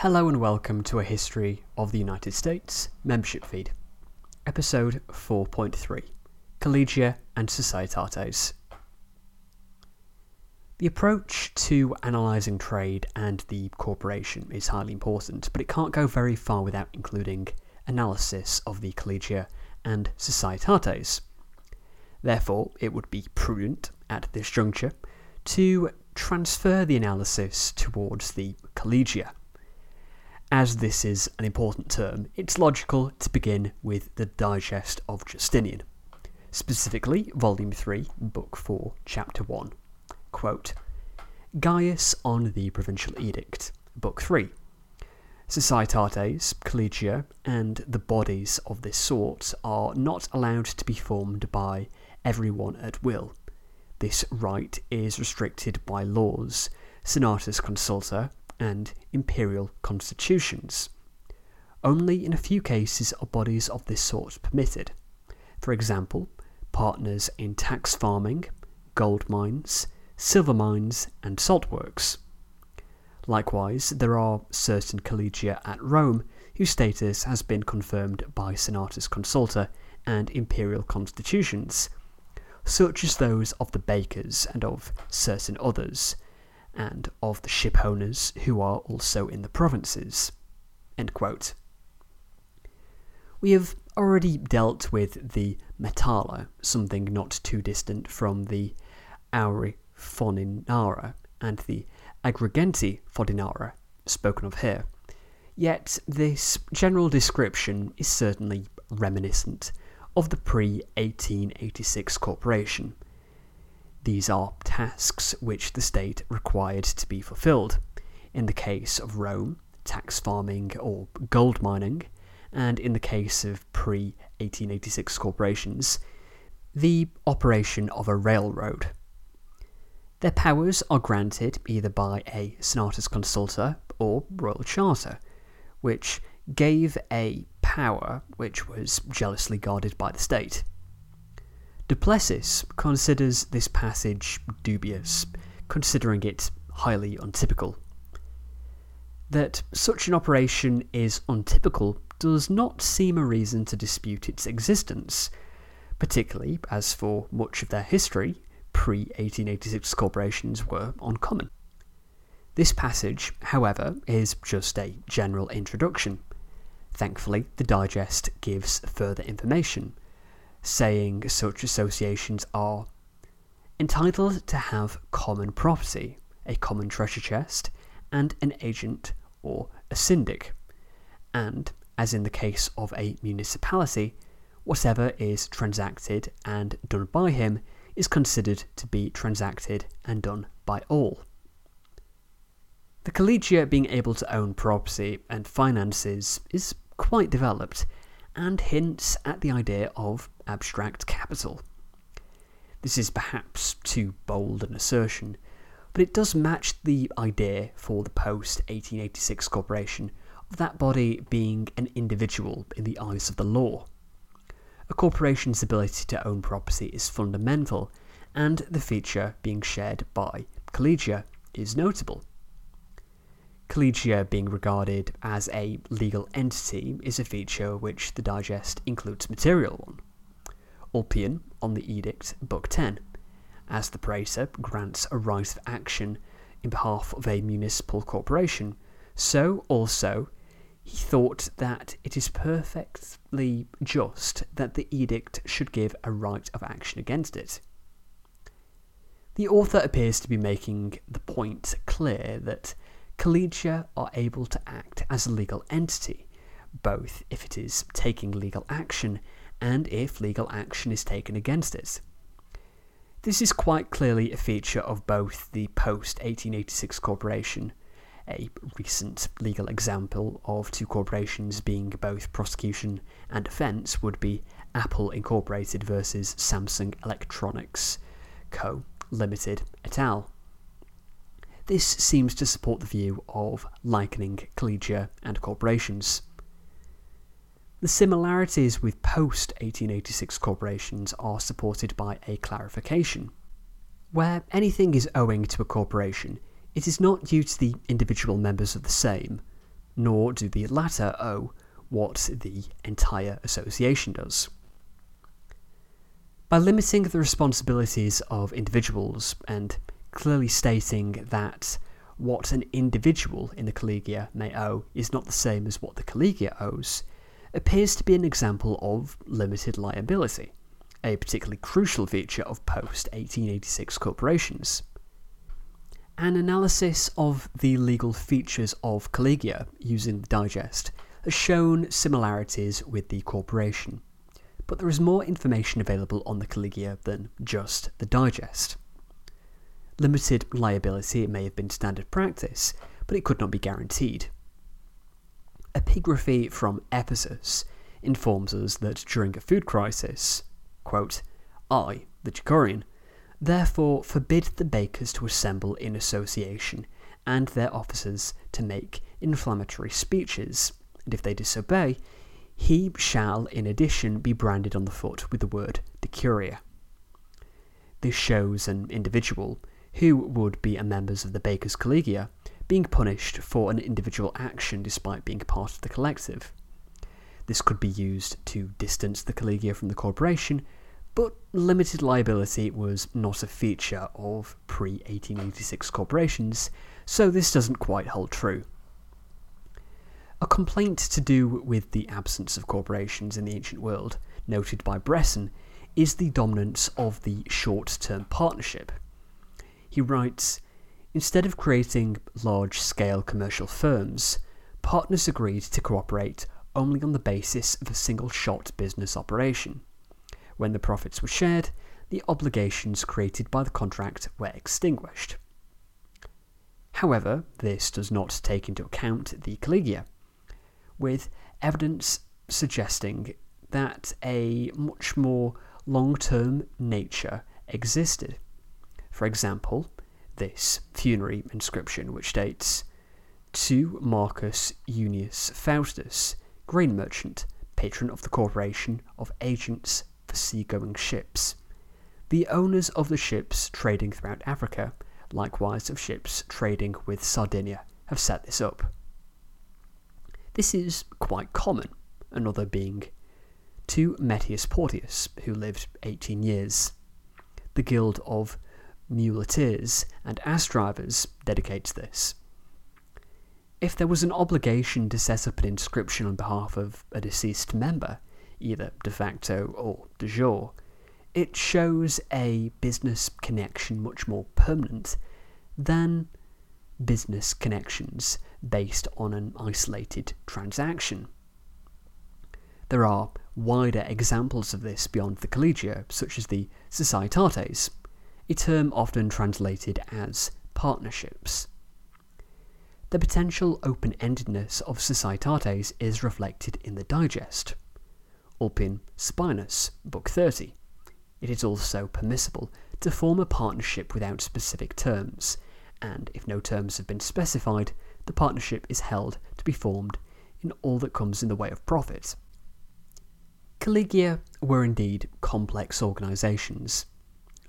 Hello and welcome to a history of the United States membership feed, episode 4.3 Collegia and Societates. The approach to analysing trade and the corporation is highly important, but it can't go very far without including analysis of the Collegia and Societates. Therefore, it would be prudent at this juncture to transfer the analysis towards the Collegia as this is an important term, it's logical to begin with the Digest of Justinian, specifically Volume 3, Book 4, Chapter 1. Quote, Gaius on the Provincial Edict, Book 3. Societates, collegia, and the bodies of this sort are not allowed to be formed by everyone at will. This right is restricted by laws, Senatus Consulta, and imperial constitutions. Only in a few cases are bodies of this sort permitted. For example, partners in tax farming, gold mines, silver mines, and salt works. Likewise, there are certain collegia at Rome whose status has been confirmed by Senatus Consulta and imperial constitutions, such as those of the bakers and of certain others, and of the ship owners who are also in the provinces. We have already dealt with the Metalla, something not too distant from the Auri Foninara and the Agrigenti Foninara spoken of here. Yet this general description is certainly reminiscent of the pre 1886 corporation these are tasks which the state required to be fulfilled. In the case of Rome, tax farming or gold mining, and in the case of pre 1886 corporations, the operation of a railroad. Their powers are granted either by a senatus consulta or royal charter, which gave a power which was jealously guarded by the state. Du Plessis considers this passage dubious, considering it highly untypical. That such an operation is untypical does not seem a reason to dispute its existence, particularly as for much of their history, pre 1886 corporations were uncommon. This passage, however, is just a general introduction. Thankfully, the digest gives further information, saying such associations are entitled to have common property, a common treasure chest, and an agent or a syndic, and, as in the case of a municipality, whatever is transacted and done by him is considered to be transacted and done by all. The collegia being able to own property and finances is quite developed and hints at the idea of abstract capital. This is perhaps too bold an assertion, but it does match the idea for the post 1886 corporation of that body being an individual in the eyes of the law. A corporation's ability to own property is fundamental, and the feature being shared by collegia is notable. Collegia being regarded as a legal entity is a feature which the digest includes material on. Ulpian on the Edict, Book 10, as the praetor grants a right of action in behalf of a municipal corporation, so also he thought that it is perfectly just that the edict should give a right of action against it. The author appears to be making the point clear that collegia are able to act as a legal entity, both if it is taking legal action and if legal action is taken against it. This is quite clearly a feature of both the post 1886 corporation, a recent legal example of two corporations being both prosecution and defence would be Apple Incorporated versus Samsung Electronics Co. Limited et al. This seems to support the view of likening collegia and corporations. The similarities with post 1886 corporations are supported by a clarification. Where anything is owing to a corporation, it is not due to the individual members of the same, nor do the latter owe what the entire association does. By limiting the responsibilities of individuals and clearly stating that what an individual in the collegia may owe is not the same as what the collegia owes, appears to be an example of limited liability, a particularly crucial feature of post 1886 corporations. An analysis of the legal features of collegia using the digest has shown similarities with the corporation, but there is more information available on the collegia than just the digest. Limited liability may have been standard practice, but it could not be guaranteed. Epigraphy from Ephesus informs us that during a food crisis, quote, I, the Decurion, therefore forbid the bakers to assemble in association and their officers to make inflammatory speeches, and if they disobey, he shall in addition be branded on the foot with the word decuria. This shows an individual who would be a member of the Bakers Collegia, being punished for an individual action despite being part of the collective. This could be used to distance the collegia from the corporation, but limited liability was not a feature of pre 1886 corporations, so this doesn't quite hold true. A complaint to do with the absence of corporations in the ancient world, noted by Bresson, is the dominance of the short term partnership. He writes Instead of creating large scale commercial firms, partners agreed to cooperate only on the basis of a single shot business operation. When the profits were shared, the obligations created by the contract were extinguished. However, this does not take into account the collegia, with evidence suggesting that a much more long term nature existed. For example, this funerary inscription, which dates to Marcus Junius Faustus, grain merchant, patron of the Corporation of Agents for Seagoing Ships. The owners of the ships trading throughout Africa, likewise of ships trading with Sardinia, have set this up. This is quite common, another being to Metius Portius, who lived 18 years. The Guild of muleteers, and ass drivers dedicates this. If there was an obligation to set up an inscription on behalf of a deceased member, either de facto or de jure, it shows a business connection much more permanent than business connections based on an isolated transaction. There are wider examples of this beyond the collegia, such as the Societates, a term often translated as partnerships. The potential open endedness of Societates is reflected in the digest. Ulpian Sabinus, Book 30. It is also permissible to form a partnership without specific terms, and if no terms have been specified, the partnership is held to be formed in all that comes in the way of profit. Collegia were indeed complex organisations,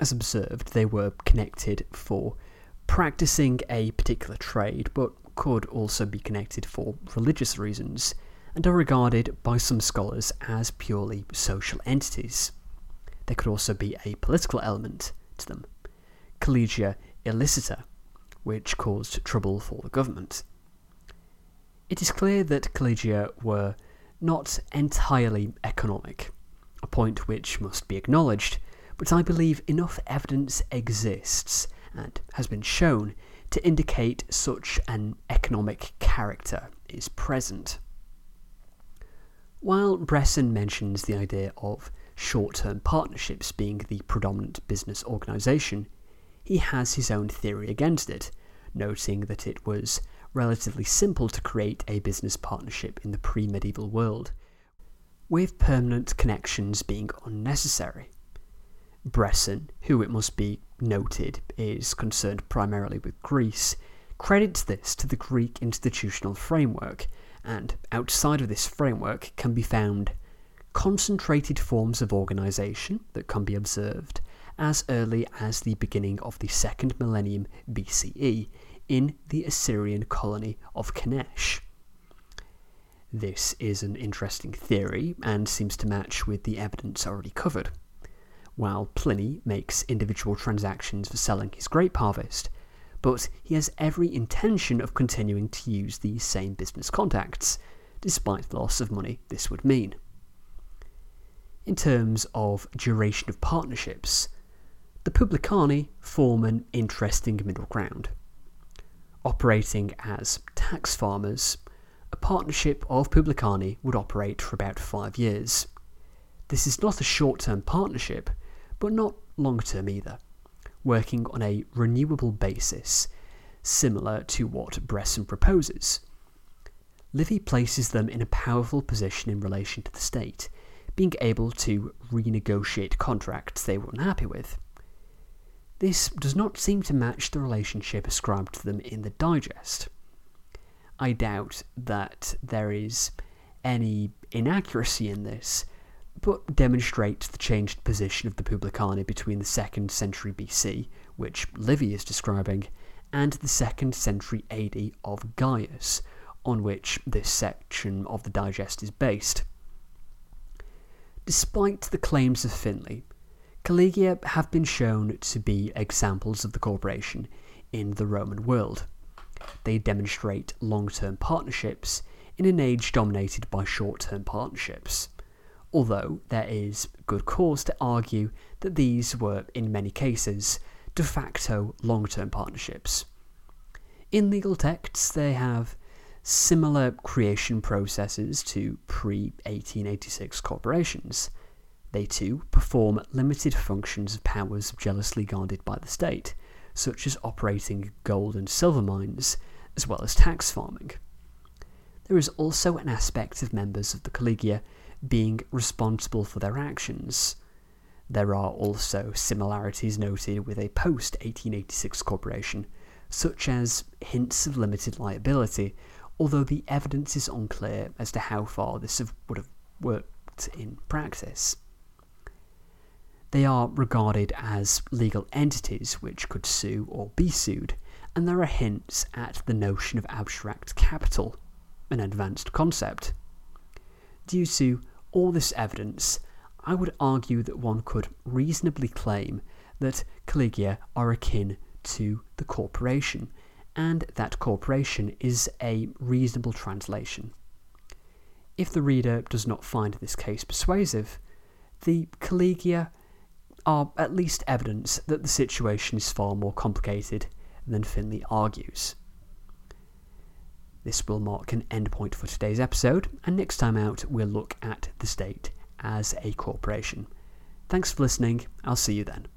as observed, they were connected for practicing a particular trade, but could also be connected for religious reasons, and are regarded by some scholars as purely social entities. There could also be a political element to them. Collegia illicita, which caused trouble for the government. It is clear that collegia were not entirely economic, a point which must be acknowledged but I believe enough evidence exists and has been shown to indicate such an economic character is present. While Bresson mentions the idea of short term partnerships being the predominant business organisation, he has his own theory against it, noting that it was relatively simple to create a business partnership in the pre medieval world, with permanent connections being unnecessary. Bresson, who it must be noted is concerned primarily with Greece, credits this to the Greek institutional framework, and outside of this framework can be found concentrated forms of organisation that can be observed as early as the beginning of the second millennium BCE in the Assyrian colony of Kanesh. This is an interesting theory and seems to match with the evidence already covered. While Pliny makes individual transactions for selling his grape harvest, but he has every intention of continuing to use these same business contacts, despite the loss of money this would mean. In terms of duration of partnerships, the Publicani form an interesting middle ground. Operating as tax farmers, a partnership of Publicani would operate for about five years. This is not a short term partnership, but not long term either working on a renewable basis, similar to what Bresson proposes. Livy places them in a powerful position in relation to the state, being able to renegotiate contracts they were unhappy with. This does not seem to match the relationship ascribed to them in the Digest. I doubt that there is any inaccuracy in this, but demonstrates the changed position of the Publicani between the 2nd century BC, which Livy is describing, and the 2nd century AD of Gaius, on which this section of the digest is based. Despite the claims of Finley, collegia have been shown to be examples of the corporation in the Roman world. They demonstrate long term partnerships in an age dominated by short term partnerships although there is good cause to argue that these were, in many cases, de facto long term partnerships. In legal texts, they have similar creation processes to pre 1886 corporations. They too perform limited functions of powers jealously guarded by the state, such as operating gold and silver mines, as well as tax farming. There is also an aspect of members of the collegia being responsible for their actions. There are also similarities noted with a post 1886 corporation, such as hints of limited liability, although the evidence is unclear as to how far this would have worked in practice. They are regarded as legal entities which could sue or be sued, and there are hints at the notion of abstract capital, an advanced concept. Due to all this evidence, I would argue that one could reasonably claim that collegia are akin to the corporation, and that corporation is a reasonable translation. If the reader does not find this case persuasive, the collegia are at least evidence that the situation is far more complicated than Finley argues. This will mark an endpoint for today's episode, and next time out, we'll look at the state as a corporation. Thanks for listening. I'll see you then.